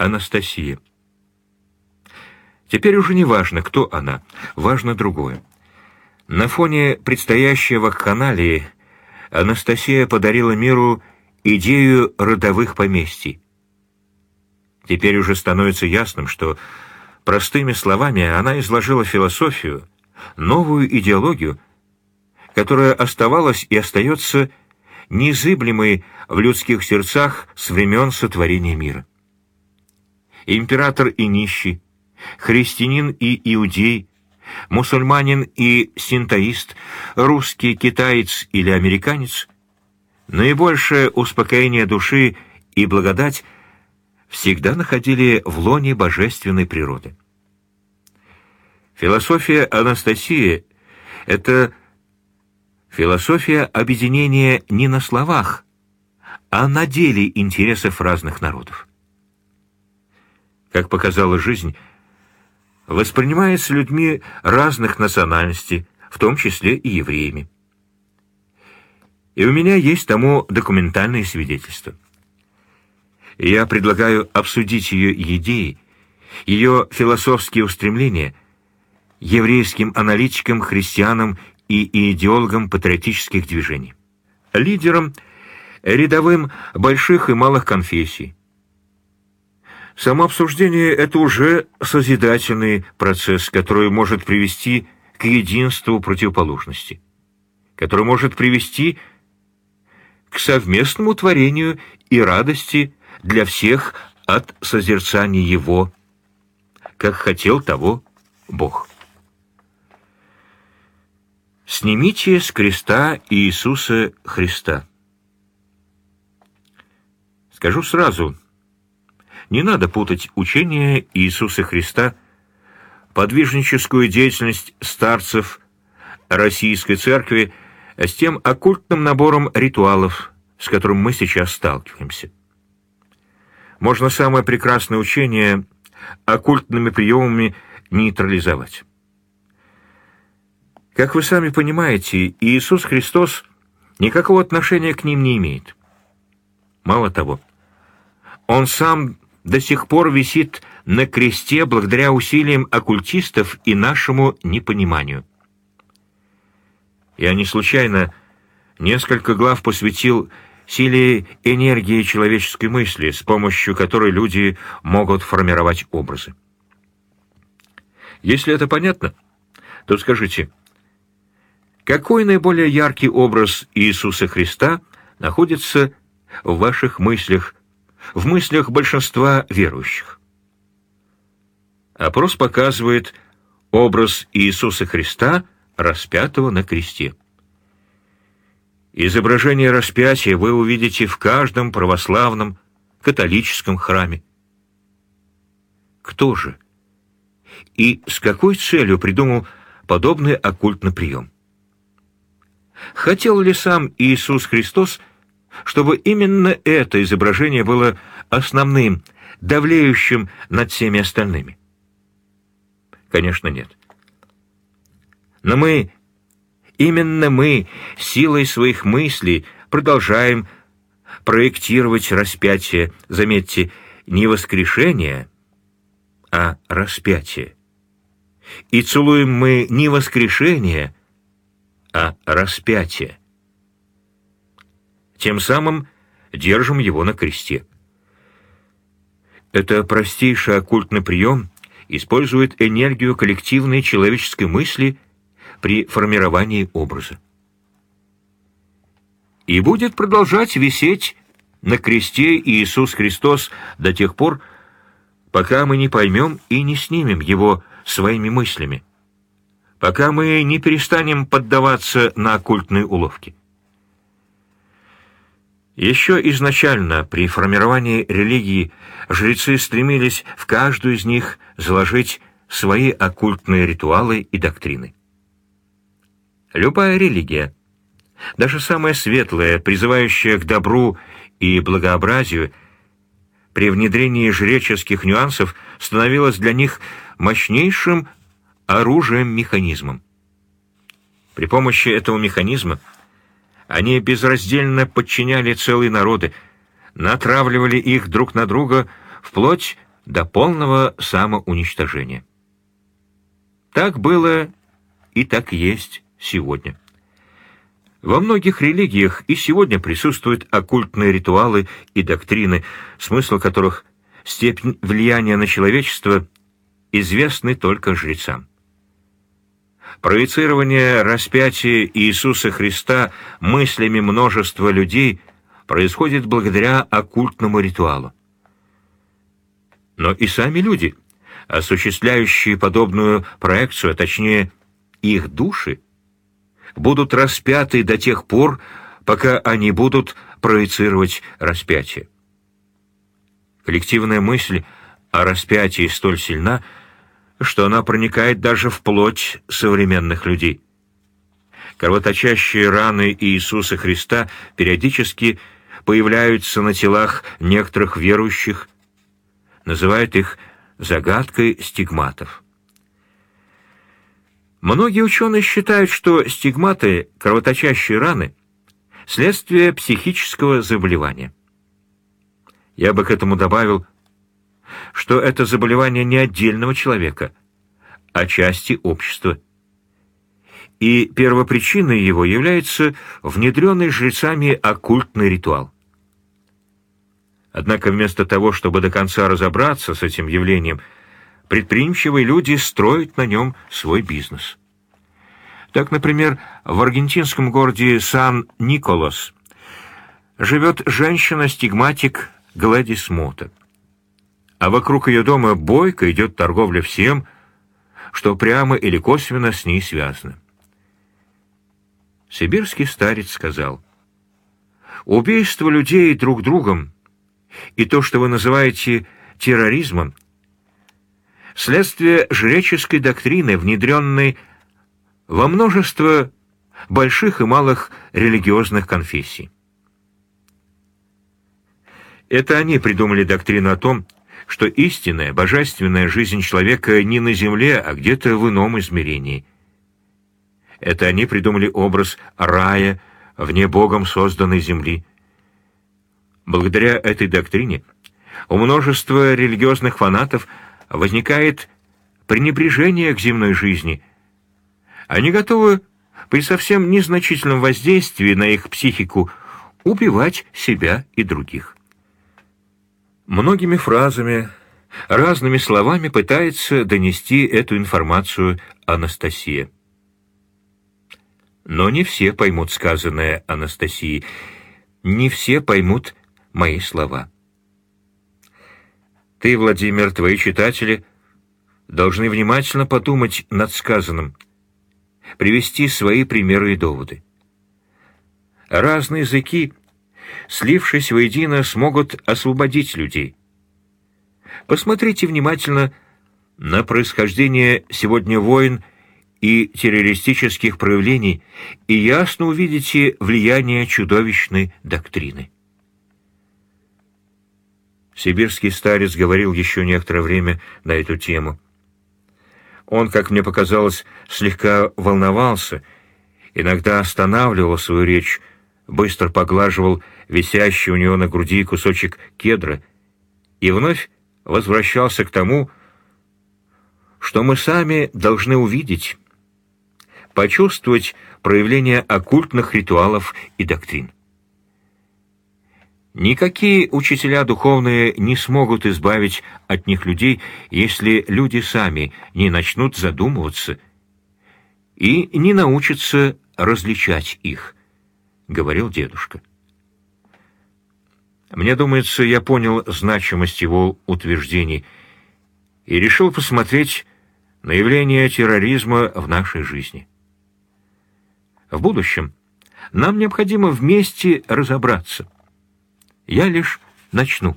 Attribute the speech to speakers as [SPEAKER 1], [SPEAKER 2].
[SPEAKER 1] Анастасия. Теперь уже не важно, кто она, важно другое. На фоне предстоящей вакханалии Анастасия подарила миру идею родовых поместий. Теперь уже становится ясным, что простыми словами она изложила философию, новую идеологию, которая оставалась и остается незыблемой в людских сердцах с времен сотворения мира. Император и нищий, христианин и иудей, мусульманин и синтоист, русский, китаец или американец, наибольшее успокоение души и благодать всегда находили в лоне божественной природы. Философия Анастасии — это философия объединения не на словах, а на деле интересов разных народов. Как показала жизнь, воспринимается людьми разных национальностей, в том числе и евреями. И у меня есть тому документальные свидетельства. Я предлагаю обсудить ее идеи, ее философские устремления еврейским аналитикам, христианам и идеологам патриотических движений, лидерам рядовым больших и малых конфессий, Само обсуждение — это уже созидательный процесс, который может привести к единству противоположности, который может привести к совместному творению и радости для всех от созерцания Его, как хотел того Бог. Снимите с креста Иисуса Христа. Скажу сразу — не надо путать учение Иисуса Христа, подвижническую деятельность старцев Российской Церкви с тем оккультным набором ритуалов, с которым мы сейчас сталкиваемся. Можно самое прекрасное учение оккультными приемами нейтрализовать. Как вы сами понимаете, Иисус Христос никакого отношения к ним не имеет. Мало того, Он сам до сих пор висит на кресте благодаря усилиям оккультистов и нашему непониманию. Я не случайно несколько глав посвятил силе энергии человеческой мысли, с помощью которой люди могут формировать образы. Если это понятно, то скажите, какой наиболее яркий образ Иисуса Христа находится в ваших мыслях в мыслях большинства верующих. Опрос показывает образ Иисуса Христа, распятого на кресте. Изображение распятия вы увидите в каждом православном католическом храме. Кто же и с какой целью придумал подобный оккультный прием? Хотел ли сам Иисус Христос чтобы именно это изображение было основным, давлеющим над всеми остальными? Конечно, нет. Но мы, именно мы, силой своих мыслей продолжаем проектировать распятие, заметьте, не воскрешение, а распятие. И целуем мы не воскрешение, а распятие тем самым держим его на кресте. Это простейший оккультный прием использует энергию коллективной человеческой мысли при формировании образа. И будет продолжать висеть на кресте Иисус Христос до тех пор, пока мы не поймем и не снимем его своими мыслями, пока мы не перестанем поддаваться на оккультные уловки. Еще изначально при формировании религии жрецы стремились в каждую из них заложить свои оккультные ритуалы и доктрины. Любая религия, даже самая светлая, призывающая к добру и благообразию, при внедрении жреческих нюансов становилась для них мощнейшим оружием-механизмом. При помощи этого механизма они безраздельно подчиняли целые народы, натравливали их друг на друга вплоть до полного самоуничтожения. Так было и так есть сегодня. Во многих религиях и сегодня присутствуют оккультные ритуалы и доктрины, смысл которых степень влияния на человечество известны только жрецам. Проецирование распятия Иисуса Христа мыслями множества людей происходит благодаря оккультному ритуалу. Но и сами люди, осуществляющие подобную проекцию, а точнее их души, будут распяты до тех пор, пока они будут проецировать распятие. Коллективная мысль о распятии столь сильна, что она проникает даже в плоть современных людей. Кровоточащие раны Иисуса Христа периодически появляются на телах некоторых верующих, называют их загадкой стигматов. Многие ученые считают, что стигматы, кровоточащие раны, следствие психического заболевания. Я бы к этому добавил, что это заболевание не отдельного человека, а части общества. И первопричиной его является внедренный жрецами оккультный ритуал. Однако вместо того, чтобы до конца разобраться с этим явлением – предприимчивые люди строят на нем свой бизнес. Так, например, в аргентинском городе Сан-Николас живет женщина-стигматик Гладис Мота. А вокруг ее дома бойко идет торговля всем, что прямо или косвенно с ней связано. Сибирский старец сказал, «Убийство людей друг другом и то, что вы называете терроризмом, следствие жреческой доктрины, внедренной во множество больших и малых религиозных конфессий. Это они придумали доктрину о том, что истинная, божественная жизнь человека не на земле, а где-то в ином измерении. Это они придумали образ рая вне Богом созданной земли. Благодаря этой доктрине у множества религиозных фанатов – возникает пренебрежение к земной жизни. Они готовы при совсем незначительном воздействии на их психику убивать себя и других. Многими фразами, разными словами пытается донести эту информацию Анастасия. Но не все поймут сказанное Анастасии, не все поймут мои слова. Ты, Владимир, твои читатели должны внимательно подумать над сказанным, привести свои примеры и доводы. Разные языки, слившись воедино, смогут освободить людей. Посмотрите внимательно на происхождение сегодня войн и террористических проявлений, и ясно увидите влияние чудовищной доктрины. Сибирский старец говорил еще некоторое время на эту тему. Он, как мне показалось, слегка волновался, иногда останавливал свою речь, быстро поглаживал висящий у него на груди кусочек кедра и вновь возвращался к тому, что мы сами должны увидеть, почувствовать проявление оккультных ритуалов и доктрин. Никакие учителя духовные не смогут избавить от них людей, если люди сами не начнут задумываться и не научатся различать их, — говорил дедушка. Мне думается, я понял значимость его утверждений и решил посмотреть на явление терроризма в нашей жизни. В будущем нам необходимо вместе разобраться — я лишь начну.